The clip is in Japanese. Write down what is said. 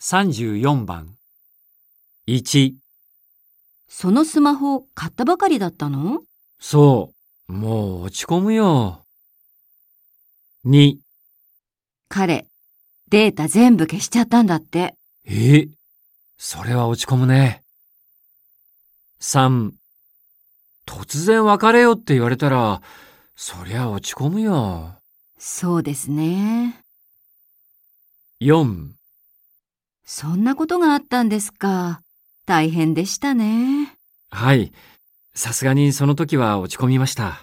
34番。1、そのスマホ買ったばかりだったの？そう、もう落ち込むよ。2、彼、データ全部消しちゃったんだって。え、それは落ち込むね。3、突然別れよって言われたら、そりゃ落ち込むよ。そうですね。4、そんなことがあったんですか。大変でしたね。はい、さすがにその時は落ち込みました。